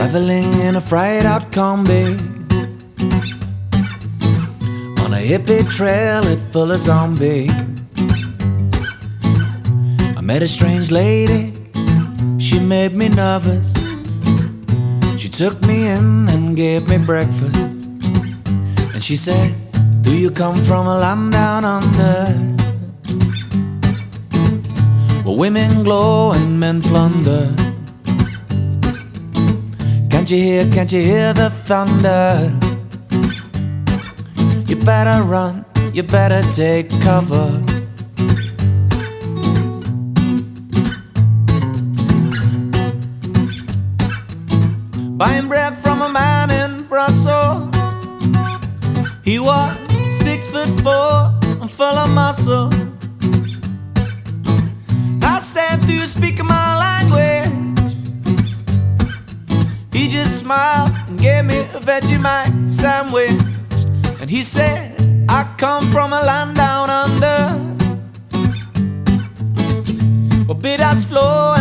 Traveling in a fried out Kombi On a hippie trail it full of zombies. I met a strange lady, she made me nervous. She took me in and gave me breakfast. And she said, do you come from a land down under? Where women glow and men plunder can't you hear, can't you hear the thunder? You better run, you better take cover. Buying bread from a man in Brussels. He was six foot four and full of muscle. I Do you speak Smiled and gave me a Vegemite sandwich. And he said, I come from a land down under. Where bidas flow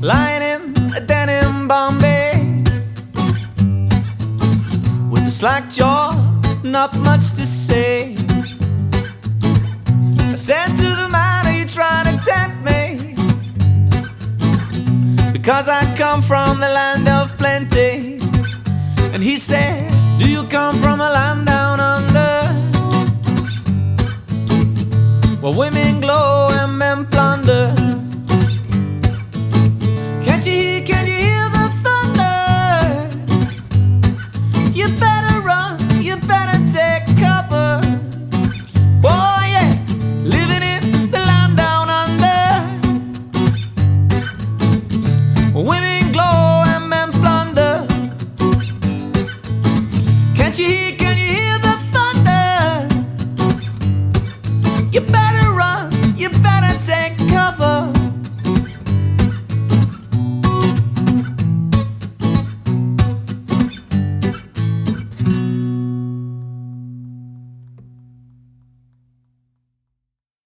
lying in a den in Bombay with a slack jaw, not much to say. I said to the man, Are you trying to tempt me? Because I come from the land of plenty. And he said, Do you come from a land down You better